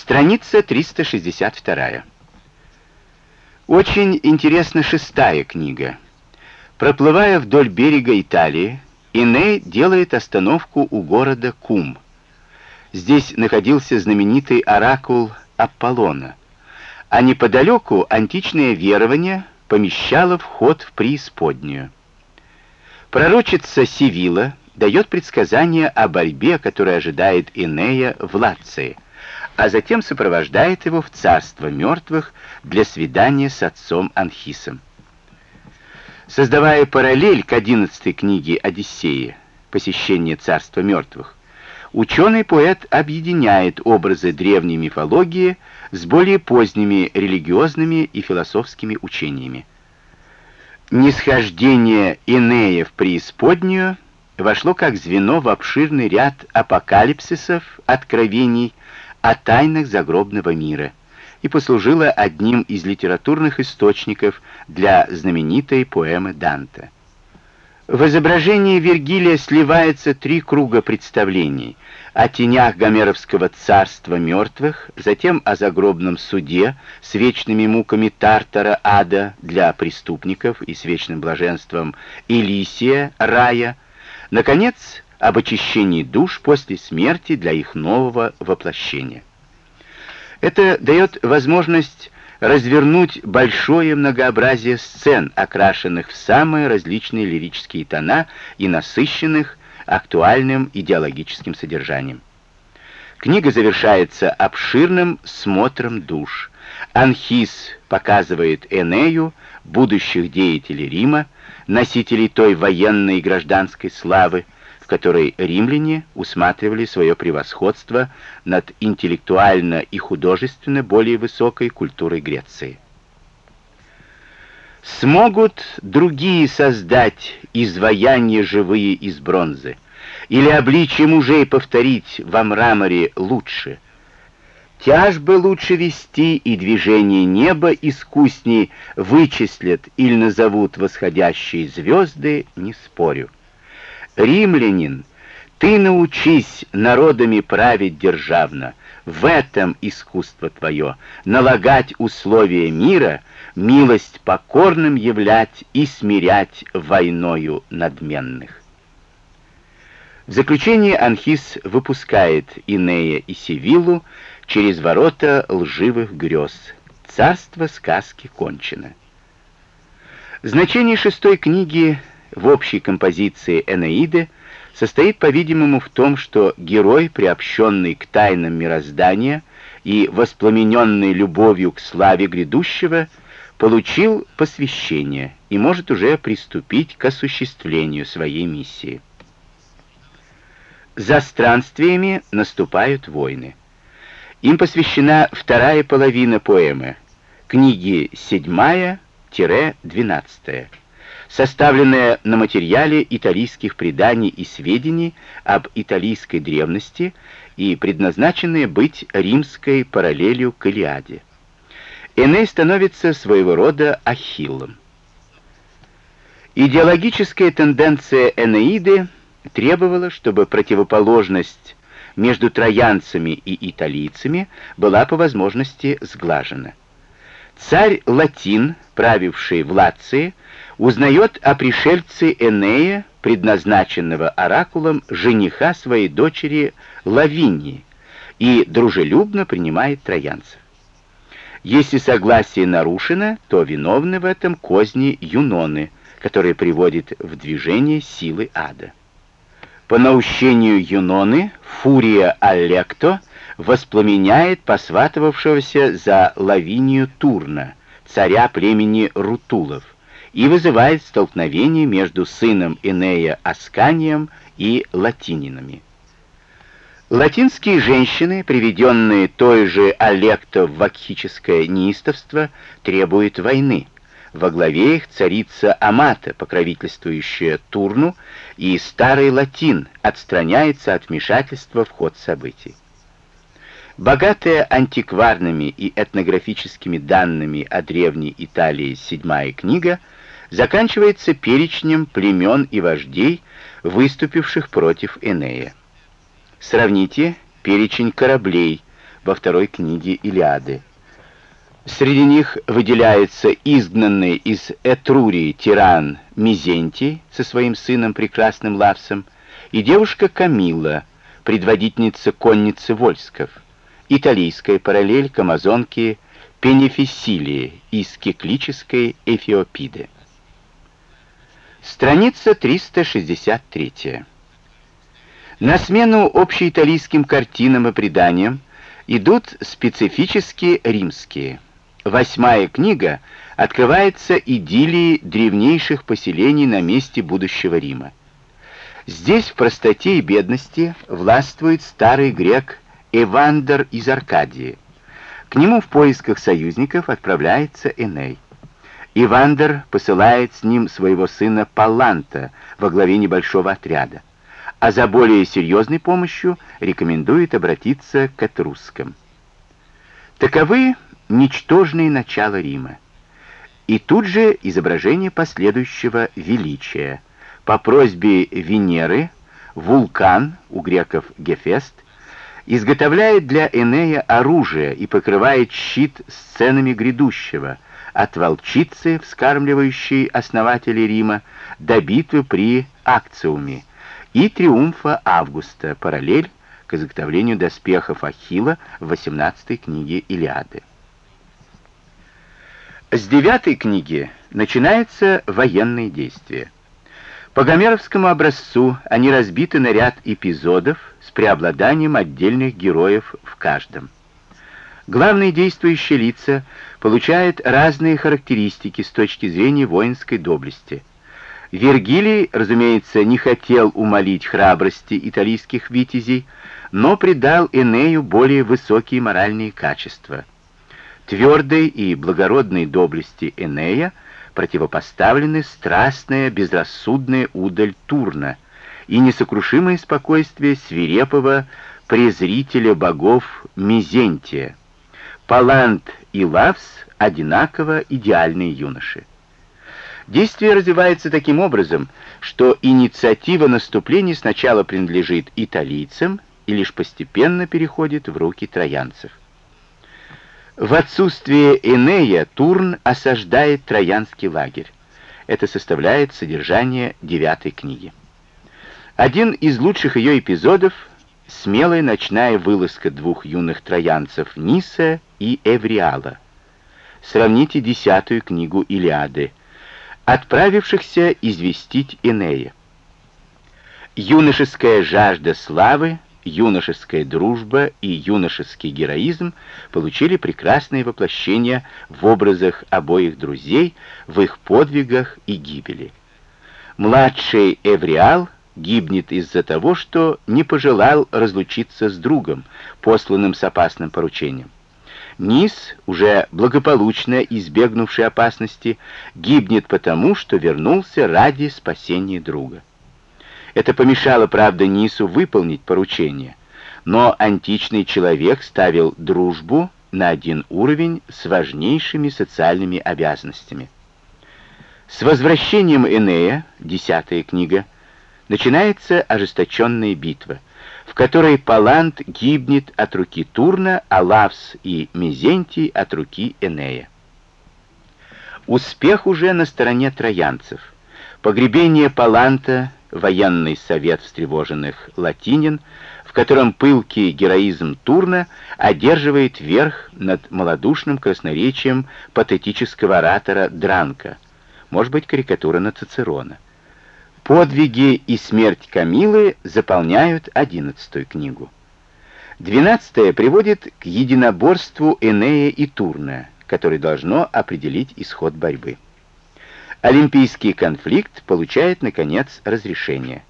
Страница 362. Очень интересна шестая книга. Проплывая вдоль берега Италии, Иней делает остановку у города Кум. Здесь находился знаменитый оракул Аполлона, а неподалеку античное верование помещало вход в преисподнюю. Пророчица Сивила дает предсказание о борьбе, которая ожидает Инея в Лации, а затем сопровождает его в царство мертвых для свидания с отцом Анхисом. Создавая параллель к 11 книге Одиссея «Посещение царства мертвых», ученый-поэт объединяет образы древней мифологии с более поздними религиозными и философскими учениями. Нисхождение Инея в преисподнюю вошло как звено в обширный ряд апокалипсисов, откровений о тайнах загробного мира и послужило одним из литературных источников для знаменитой поэмы Данте. В изображении Вергилия сливается три круга представлений о тенях Гомеровского царства мертвых, затем о загробном суде с вечными муками Тартара, ада для преступников и с вечным блаженством Элисия, рая, наконец, об очищении душ после смерти для их нового воплощения. Это дает возможность развернуть большое многообразие сцен, окрашенных в самые различные лирические тона и насыщенных актуальным идеологическим содержанием. Книга завершается обширным смотром душ. Анхис показывает Энею будущих деятелей Рима, носителей той военной и гражданской славы, которой римляне усматривали свое превосходство над интеллектуально и художественно более высокой культурой Греции. Смогут другие создать изваяния живые из бронзы, или обличие мужей повторить во мраморе лучше. Тяжбы лучше вести, и движение неба искусней вычислят или назовут восходящие звезды, не спорю. Римлянин, ты научись народами править державно. В этом искусство твое, налагать условия мира, милость покорным являть и смирять войною надменных. В заключение Анхис выпускает Инея и Севилу через ворота лживых грез. Царство сказки кончено. Значение шестой книги в общей композиции Энеиды состоит, по-видимому, в том, что герой, приобщенный к тайнам мироздания и воспламененный любовью к славе грядущего, получил посвящение и может уже приступить к осуществлению своей миссии. За странствиями наступают войны. Им посвящена вторая половина поэмы, книги 7-12 составленная на материале италийских преданий и сведений об италийской древности и предназначенная быть римской параллелью к Илиаде. Эней становится своего рода Ахиллом. Идеологическая тенденция Энеиды требовала, чтобы противоположность между троянцами и италийцами была по возможности сглажена. Царь Латин, правивший в Лации, узнает о пришельце Энея, предназначенного оракулом жениха своей дочери Лавинии, и дружелюбно принимает троянцев. Если согласие нарушено, то виновны в этом козни Юноны, которые приводят в движение силы ада. По наущению Юноны фурия Алекто воспламеняет посватывавшегося за Лавинию Турна, царя племени Рутулов, и вызывает столкновение между сыном Инея Асканием и латининами. Латинские женщины, приведенные той же Алекто в вакхическое неистовство, требуют войны. Во главе их царица Амата, покровительствующая Турну, и старый Латин отстраняется от вмешательства в ход событий. Богатая антикварными и этнографическими данными о древней Италии седьмая книга — заканчивается перечнем племен и вождей, выступивших против Энея. Сравните перечень кораблей, во второй книге Илиады. Среди них выделяется изгнанный из Этрурии тиран Мизентий со своим сыном прекрасным Лавсом и девушка Камилла, предводительница конницы Вольсков, италийская параллель к амазонке Пенефисилии из кеклической Эфиопиды. Страница 363. На смену общеиталийским картинам и преданиям идут специфически римские. Восьмая книга открывается идиллией древнейших поселений на месте будущего Рима. Здесь в простоте и бедности властвует старый грек Эвандер из Аркадии. К нему в поисках союзников отправляется Эней. Ивандер посылает с ним своего сына Паланта во главе небольшого отряда, а за более серьезной помощью рекомендует обратиться к этрускам. Таковы ничтожные начала Рима. И тут же изображение последующего величия. По просьбе Венеры вулкан, у греков Гефест, изготовляет для Энея оружие и покрывает щит сценами грядущего – от волчицы, вскармливающей основателей Рима, до битвы при Акциуме и триумфа Августа, параллель к изготовлению доспехов Ахилла в 18 книге Илиады. С девятой книги начинаются военные действия. По гомеровскому образцу они разбиты на ряд эпизодов с преобладанием отдельных героев в каждом. Главные действующие лица получают разные характеристики с точки зрения воинской доблести. Вергилий, разумеется, не хотел умолить храбрости итальянских витязей, но придал Энею более высокие моральные качества. Твердой и благородной доблести Энея противопоставлены страстная, безрассудная удаль Турна и несокрушимое спокойствие свирепого презрителя богов Мизентия. Палант и Лавс одинаково идеальные юноши. Действие развивается таким образом, что инициатива наступления сначала принадлежит италийцам и лишь постепенно переходит в руки троянцев. В отсутствие Энея Турн осаждает троянский лагерь. Это составляет содержание девятой книги. Один из лучших ее эпизодов смелая ночная вылазка двух юных троянцев Ниса и Эвриала. Сравните десятую книгу Илиады, отправившихся известить Энея. Юношеская жажда славы, юношеская дружба и юношеский героизм получили прекрасное воплощение в образах обоих друзей, в их подвигах и гибели. Младший Эвриал — гибнет из-за того, что не пожелал разлучиться с другом, посланным с опасным поручением. Низ, уже благополучно избегнувший опасности, гибнет потому, что вернулся ради спасения друга. Это помешало, правда, Нису выполнить поручение, но античный человек ставил дружбу на один уровень с важнейшими социальными обязанностями. С возвращением Энея, десятая книга, начинается ожесточенная битва, в которой Палант гибнет от руки Турна, а Лавс и Мезентий от руки Энея. Успех уже на стороне троянцев. Погребение Паланта, военный совет встревоженных латинин, в котором пылкий героизм Турна одерживает верх над малодушным красноречием патетического оратора Дранка, может быть, карикатура на Цицерона. Подвиги и смерть Камилы заполняют одиннадцатую книгу. Двенадцатая приводит к единоборству Энея и Турна, которое должно определить исход борьбы. Олимпийский конфликт получает, наконец, разрешение.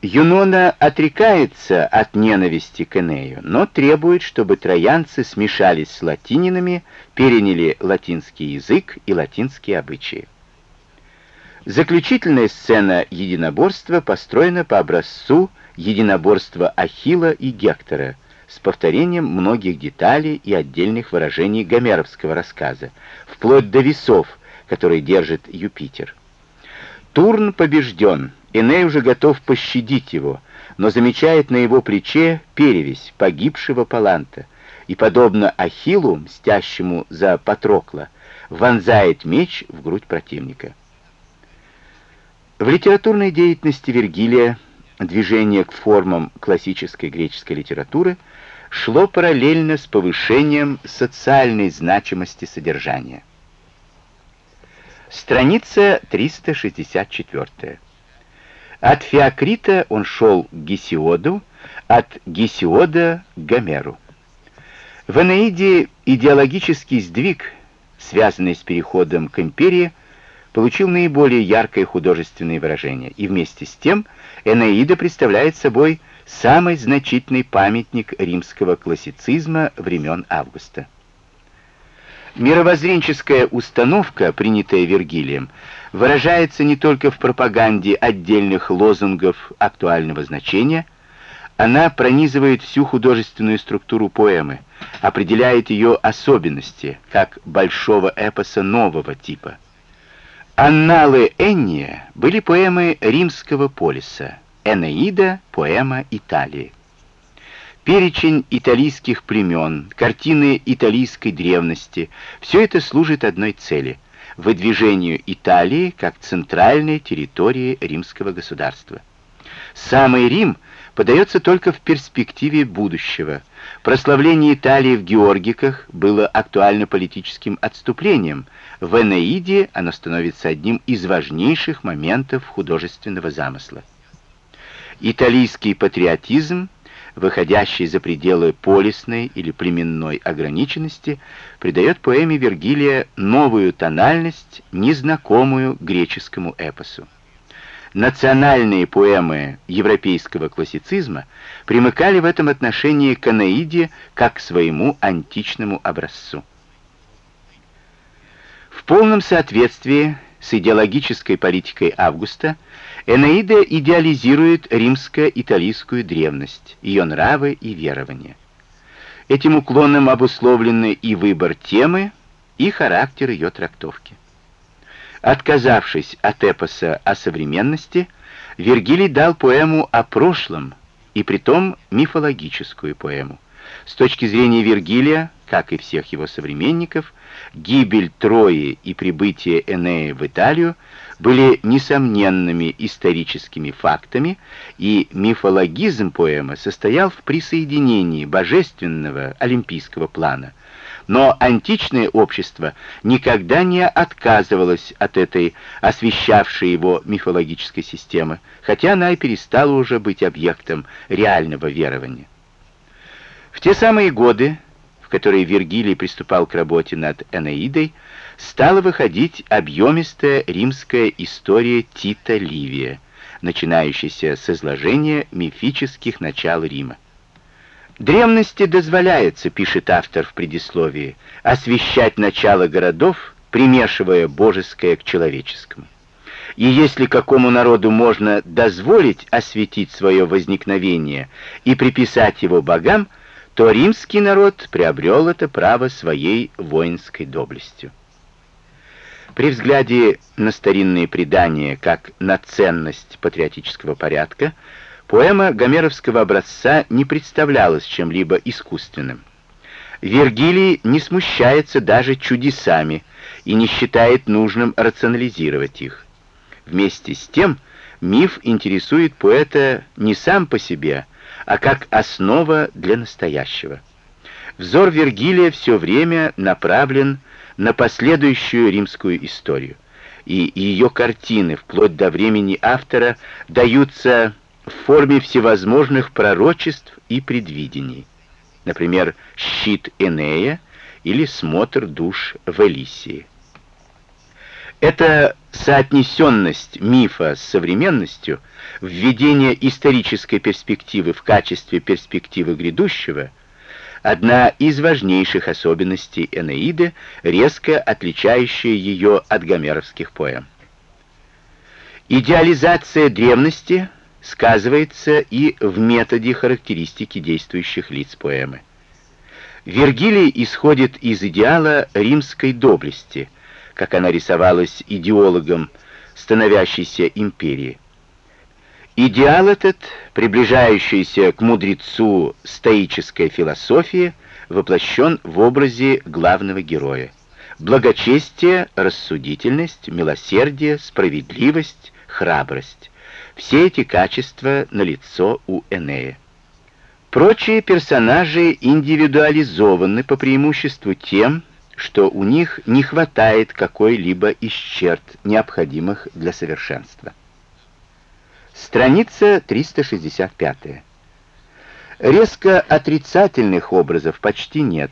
Юнона отрекается от ненависти к Энею, но требует, чтобы троянцы смешались с латининами, переняли латинский язык и латинские обычаи. Заключительная сцена единоборства построена по образцу единоборства Ахилла и Гектора с повторением многих деталей и отдельных выражений гомеровского рассказа, вплоть до весов, которые держит Юпитер. Турн побежден, Эней уже готов пощадить его, но замечает на его плече перевесь погибшего Паланта и, подобно Ахиллу, мстящему за Патрокла, вонзает меч в грудь противника. В литературной деятельности Вергилия движение к формам классической греческой литературы шло параллельно с повышением социальной значимости содержания. Страница 364. От Феокрита он шел к Гесиоду, от Гесиода к Гомеру. В Энеиде идеологический сдвиг, связанный с переходом к империи, получил наиболее яркое художественное выражение, и вместе с тем Энеида представляет собой самый значительный памятник римского классицизма времен Августа. Мировоззренческая установка, принятая Вергилием, выражается не только в пропаганде отдельных лозунгов актуального значения, она пронизывает всю художественную структуру поэмы, определяет ее особенности, как большого эпоса нового типа. Анналы Энния были поэмы римского полиса, Энеида — поэма Италии. Перечень итальянских племен, картины итальянской древности — все это служит одной цели — выдвижению Италии как центральной территории римского государства. Самый Рим подается только в перспективе будущего. Прославление Италии в Георгиках было актуально политическим отступлением. В Энеиде оно становится одним из важнейших моментов художественного замысла. Италийский патриотизм выходящий за пределы полисной или племенной ограниченности, придает поэме Вергилия новую тональность, незнакомую греческому эпосу. Национальные поэмы европейского классицизма примыкали в этом отношении к Анаиде как к своему античному образцу. В полном соответствии с идеологической политикой Августа Энеида идеализирует римско-италийскую древность, ее нравы и верования. Этим уклоном обусловлены и выбор темы, и характер ее трактовки. Отказавшись от эпоса о современности, Вергилий дал поэму о прошлом, и притом мифологическую поэму. С точки зрения Вергилия, как и всех его современников, гибель Трои и прибытие Энея в Италию были несомненными историческими фактами, и мифологизм поэмы состоял в присоединении божественного олимпийского плана. Но античное общество никогда не отказывалось от этой освещавшей его мифологической системы, хотя она и перестала уже быть объектом реального верования. В те самые годы в которой Вергилий приступал к работе над Энеидой, стала выходить объемистая римская история Тита Ливия, начинающаяся с изложения мифических начал Рима. «Древности дозволяется, — пишет автор в предисловии, — освещать начало городов, примешивая божеское к человеческому. И если какому народу можно дозволить осветить свое возникновение и приписать его богам, то римский народ приобрел это право своей воинской доблестью. При взгляде на старинные предания как на ценность патриотического порядка, поэма гомеровского образца не представлялась чем-либо искусственным. Вергилий не смущается даже чудесами и не считает нужным рационализировать их. Вместе с тем, миф интересует поэта не сам по себе, а как основа для настоящего. Взор Вергилия все время направлен на последующую римскую историю, и ее картины, вплоть до времени автора, даются в форме всевозможных пророчеств и предвидений. Например, «Щит Энея» или «Смотр душ в Элисии». Эта соотнесенность мифа с современностью, введение исторической перспективы в качестве перспективы грядущего — одна из важнейших особенностей Энеиды, резко отличающая ее от гомеровских поэм. Идеализация древности сказывается и в методе характеристики действующих лиц поэмы. Вергилий исходит из идеала римской доблести — как она рисовалась идеологом становящейся империи. Идеал этот, приближающийся к мудрецу стоической философии, воплощен в образе главного героя. Благочестие, рассудительность, милосердие, справедливость, храбрость. Все эти качества налицо у Энея. Прочие персонажи индивидуализованы по преимуществу тем, что у них не хватает какой-либо из черт, необходимых для совершенства. Страница 365. Резко отрицательных образов почти нет.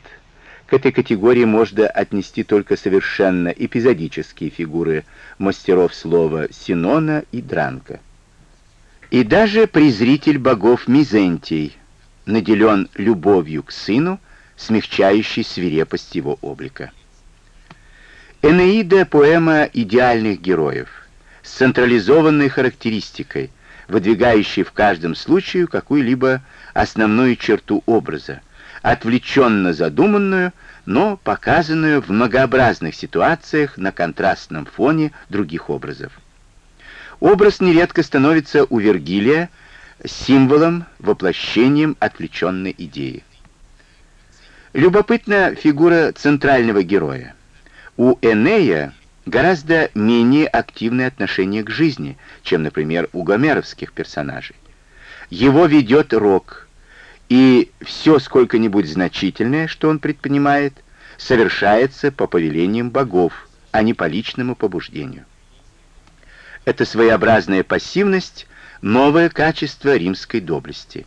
К этой категории можно отнести только совершенно эпизодические фигуры мастеров слова Синона и Дранка. И даже презритель богов Мизентий наделен любовью к сыну, смягчающей свирепость его облика. Энеида — поэма идеальных героев, с централизованной характеристикой, выдвигающей в каждом случае какую-либо основную черту образа, отвлеченно задуманную, но показанную в многообразных ситуациях на контрастном фоне других образов. Образ нередко становится у Вергилия символом, воплощением отвлеченной идеи. Любопытна фигура центрального героя. У Энея гораздо менее активное отношение к жизни, чем, например, у гомеровских персонажей. Его ведет Рок, и все сколько-нибудь значительное, что он предпринимает, совершается по повелениям богов, а не по личному побуждению. Это своеобразная пассивность — новое качество римской доблести.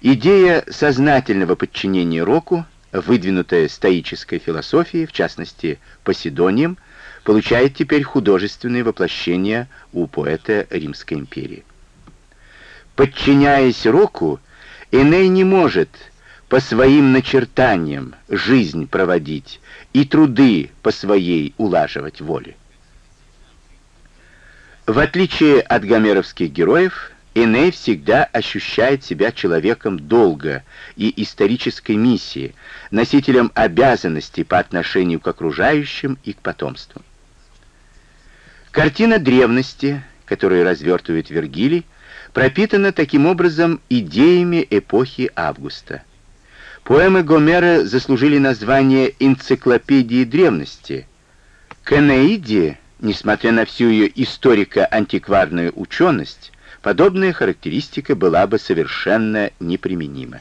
Идея сознательного подчинения Року, выдвинутая стоической философией, в частности, Поседонием, получает теперь художественное воплощение у поэта Римской империи. Подчиняясь Року, Эней не может по своим начертаниям жизнь проводить и труды по своей улаживать воле. В отличие от гомеровских героев, Эней всегда ощущает себя человеком долга и исторической миссии, носителем обязанностей по отношению к окружающим и к потомству. Картина древности, которую развертывает Вергилий, пропитана таким образом идеями эпохи Августа. Поэмы Гомера заслужили название «Энциклопедии древности». К Энеиде, несмотря на всю ее историко-антикварную ученость, подобная характеристика была бы совершенно неприменима.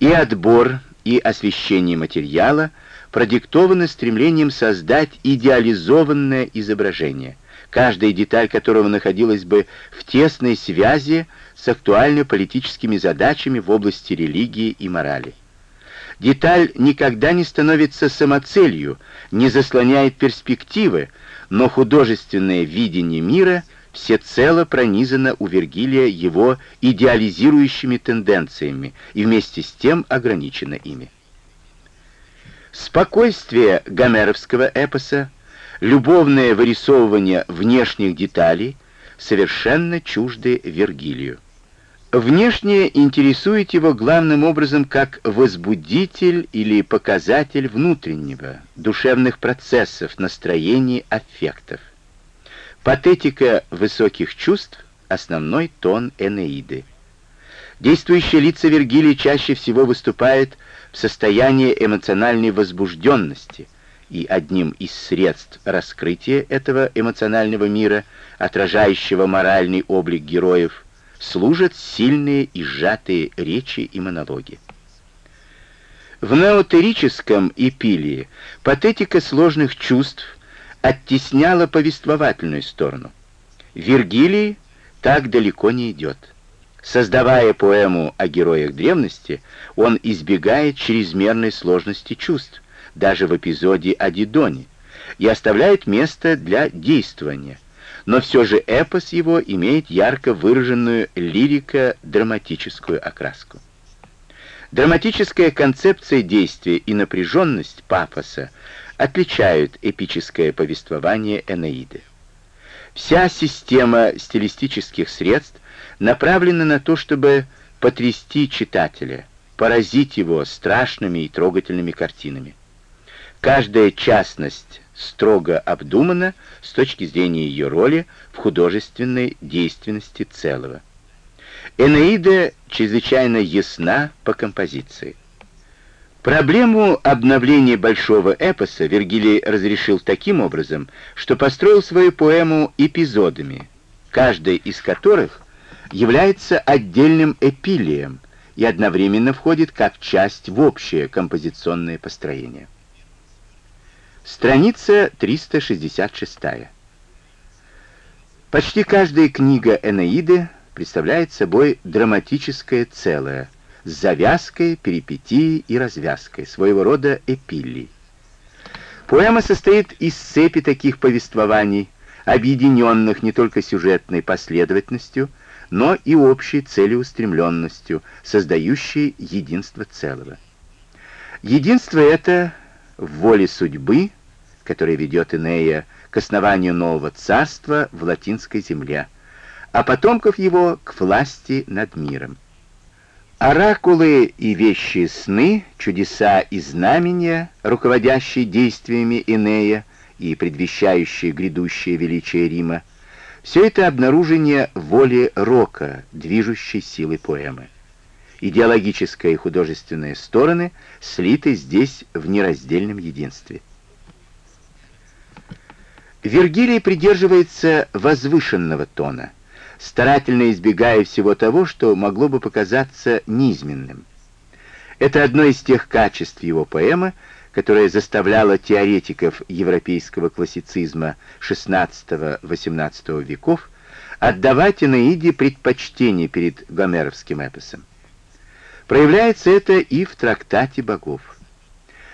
И отбор, и освещение материала продиктованы стремлением создать идеализованное изображение, каждая деталь которого находилась бы в тесной связи с актуально-политическими задачами в области религии и морали. Деталь никогда не становится самоцелью, не заслоняет перспективы, но художественное видение мира – всецело пронизана у Вергилия его идеализирующими тенденциями и вместе с тем ограничена ими. Спокойствие гомеровского эпоса, любовное вырисовывание внешних деталей совершенно чужды Вергилию. Внешнее интересует его главным образом как возбудитель или показатель внутреннего, душевных процессов, настроений, аффектов. Патетика высоких чувств — основной тон Энеиды. Действующие лица Вергилия чаще всего выступают в состоянии эмоциональной возбужденности, и одним из средств раскрытия этого эмоционального мира, отражающего моральный облик героев, служат сильные и сжатые речи и монологи. В неотерическом эпилии патетика сложных чувств оттесняла повествовательную сторону. Вергилий так далеко не идет. Создавая поэму о героях древности, он избегает чрезмерной сложности чувств, даже в эпизоде о Дидоне, и оставляет место для действования. Но все же эпос его имеет ярко выраженную лирико-драматическую окраску. Драматическая концепция действия и напряженность пафоса отличают эпическое повествование Энеиды. Вся система стилистических средств направлена на то, чтобы потрясти читателя, поразить его страшными и трогательными картинами. Каждая частность строго обдумана с точки зрения ее роли в художественной действенности целого. Энеида чрезвычайно ясна по композиции. Проблему обновления большого эпоса Вергилий разрешил таким образом, что построил свою поэму эпизодами, каждый из которых является отдельным эпилием и одновременно входит как часть в общее композиционное построение. Страница 366. Почти каждая книга Энеиды представляет собой драматическое целое, с завязкой, перипетией и развязкой, своего рода эпилий. Поэма состоит из цепи таких повествований, объединенных не только сюжетной последовательностью, но и общей целеустремленностью, создающей единство целого. Единство это в воле судьбы, которая ведет Инея к основанию нового царства в латинской земле, а потомков его к власти над миром. Оракулы и вещи сны, чудеса и знамения, руководящие действиями Инея и предвещающие грядущее величие Рима, все это обнаружение воли Рока, движущей силы поэмы. Идеологическая и художественные стороны слиты здесь в нераздельном единстве. Вергилий придерживается возвышенного тона, старательно избегая всего того, что могло бы показаться низменным. Это одно из тех качеств его поэмы, которое заставляло теоретиков европейского классицизма XVI-XVIII веков отдавать Энеиде предпочтение перед гомеровским эпосом. Проявляется это и в трактате богов.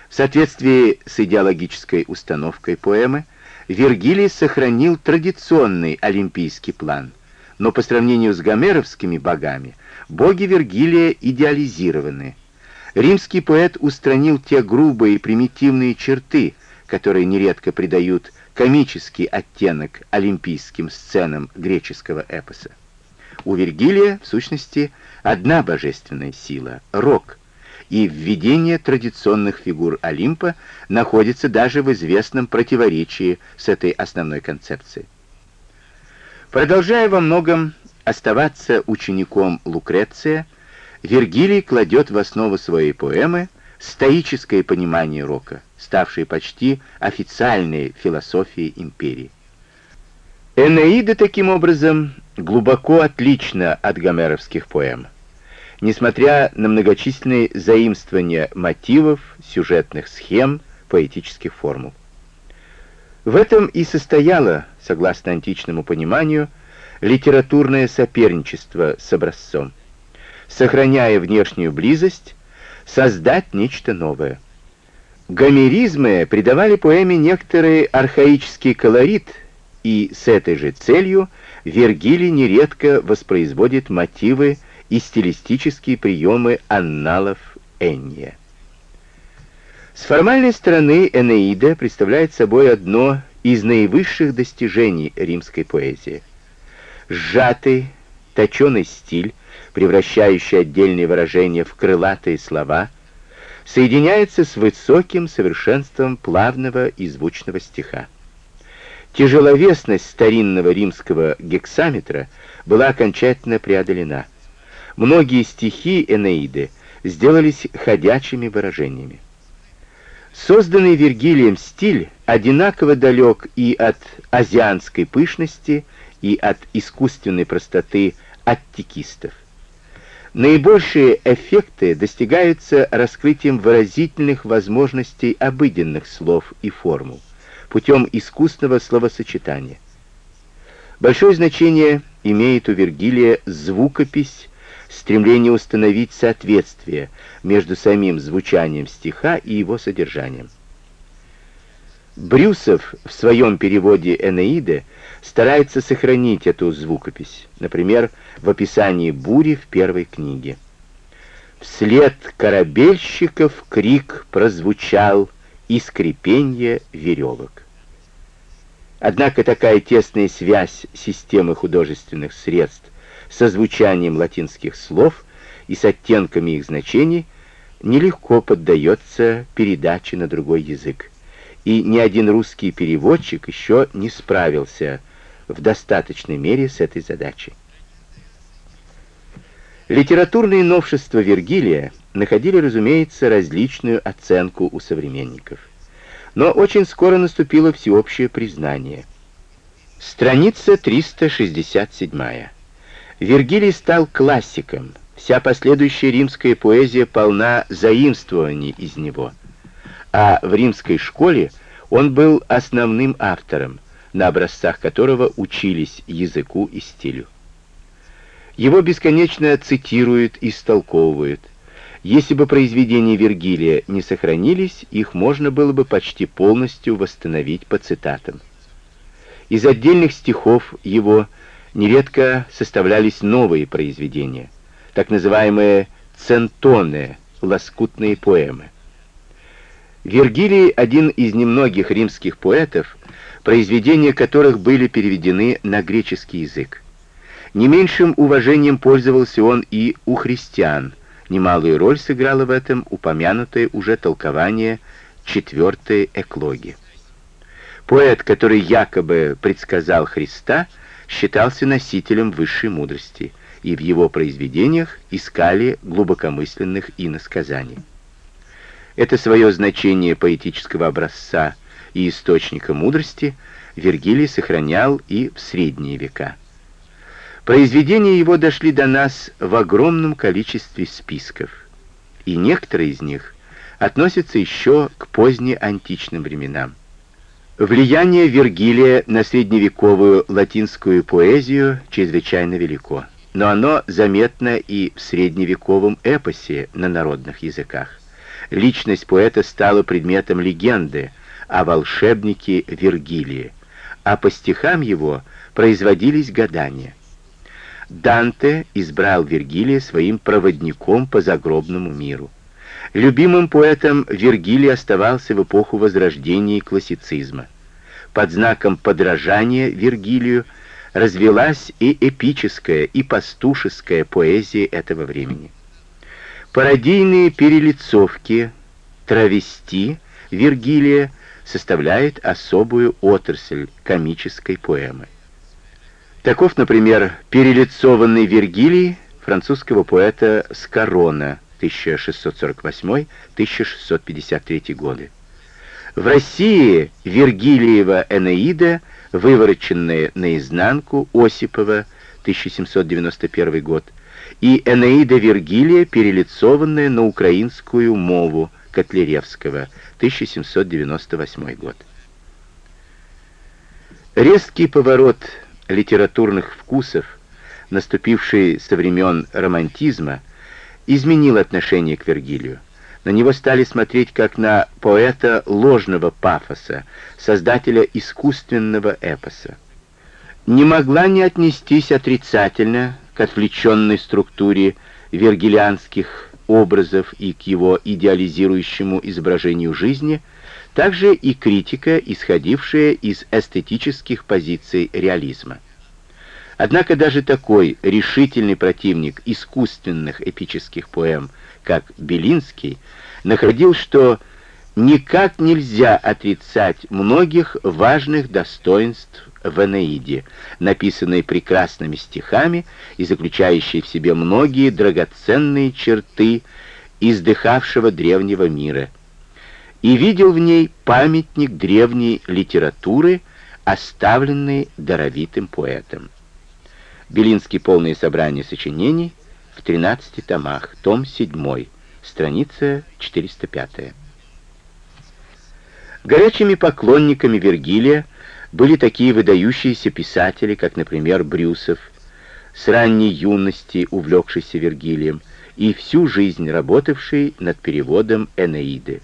В соответствии с идеологической установкой поэмы, Вергилий сохранил традиционный олимпийский план, но по сравнению с гомеровскими богами, боги Вергилия идеализированы. Римский поэт устранил те грубые и примитивные черты, которые нередко придают комический оттенок олимпийским сценам греческого эпоса. У Вергилия, в сущности, одна божественная сила — рок — и введение традиционных фигур Олимпа находится даже в известном противоречии с этой основной концепцией. Продолжая во многом оставаться учеником Лукреция, Вергилий кладет в основу своей поэмы стоическое понимание рока, ставшее почти официальной философией империи. Энеида, таким образом, глубоко отлична от гомеровских поэм несмотря на многочисленные заимствования мотивов, сюжетных схем, поэтических формул. В этом и состояло, согласно античному пониманию, литературное соперничество с образцом. Сохраняя внешнюю близость, создать нечто новое. Гомеризмы придавали поэме некоторый архаический колорит, и с этой же целью Вергилий нередко воспроизводит мотивы и стилистические приемы анналов Энния. С формальной стороны Энеида представляет собой одно из наивысших достижений римской поэзии. Сжатый, точеный стиль, превращающий отдельные выражения в крылатые слова, соединяется с высоким совершенством плавного и звучного стиха. Тяжеловесность старинного римского гексаметра была окончательно преодолена – Многие стихи Энеиды сделались ходячими выражениями. Созданный Вергилием стиль одинаково далек и от азианской пышности, и от искусственной простоты аттикистов. Наибольшие эффекты достигаются раскрытием выразительных возможностей обыденных слов и формул, путем искусственного словосочетания. Большое значение имеет у Вергилия звукопись, стремление установить соответствие между самим звучанием стиха и его содержанием. Брюсов в своем переводе Энеиды старается сохранить эту звукопись, например, в описании бури в первой книге. Вслед корабельщиков крик прозвучал и скрипенье веревок. Однако такая тесная связь системы художественных средств со звучанием латинских слов и с оттенками их значений нелегко поддается передаче на другой язык, и ни один русский переводчик еще не справился в достаточной мере с этой задачей. Литературные новшества Вергилия находили, разумеется, различную оценку у современников. Но очень скоро наступило всеобщее признание. Страница 367. Вергилий стал классиком. Вся последующая римская поэзия полна заимствований из него. А в римской школе он был основным автором, на образцах которого учились языку и стилю. Его бесконечно цитируют и истолковывают. Если бы произведения Вергилия не сохранились, их можно было бы почти полностью восстановить по цитатам. Из отдельных стихов его нередко составлялись новые произведения, так называемые центоны, лоскутные поэмы. Вергилий — один из немногих римских поэтов, произведения которых были переведены на греческий язык. Не меньшим уважением пользовался он и у христиан. Немалую роль сыграло в этом упомянутое уже толкование четвертой эклоги. Поэт, который якобы предсказал Христа, считался носителем высшей мудрости, и в его произведениях искали глубокомысленных иносказаний. Это свое значение поэтического образца и источника мудрости Вергилий сохранял и в средние века. Произведения его дошли до нас в огромном количестве списков, и некоторые из них относятся еще к позднеантичным временам. Влияние Вергилия на средневековую латинскую поэзию чрезвычайно велико, но оно заметно и в средневековом эпосе на народных языках. Личность поэта стала предметом легенды о волшебнике Вергилии, а по стихам его производились гадания. Данте избрал Вергилия своим проводником по загробному миру. Любимым поэтом Вергилий оставался в эпоху Возрождения и классицизма. Под знаком подражания Вергилию развелась и эпическая, и пастушеская поэзия этого времени. Пародийные перелицовки, травести Вергилия составляет особую отрасль комической поэмы. Таков, например, перелицованный Вергилий французского поэта Скарона 1648-1653 годы. В России Вергилиева Энеида, вывороченная наизнанку Осипова 1791 год, и Энеида Вергилия, перелицованная на украинскую мову Котляревского 1798 год. Резкий поворот литературных вкусов, наступивший со времен романтизма, изменил отношение к Вергилию. На него стали смотреть как на поэта ложного пафоса, создателя искусственного эпоса. Не могла не отнестись отрицательно к отвлеченной структуре вергилианских образов и к его идеализирующему изображению жизни – также и критика, исходившая из эстетических позиций реализма. Однако даже такой решительный противник искусственных эпических поэм, как Белинский, находил, что никак нельзя отрицать многих важных достоинств в Энеиде, написанной прекрасными стихами и заключающей в себе многие драгоценные черты издыхавшего древнего мира – и видел в ней памятник древней литературы, оставленный даровитым поэтом. Белинский полное собрание сочинений в 13 томах, том 7, страница 405. Горячими поклонниками Вергилия были такие выдающиеся писатели, как, например, Брюсов, с ранней юности увлекшийся Вергилием и всю жизнь работавший над переводом Энеиды.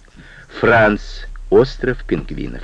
Франц. Остров пингвинов.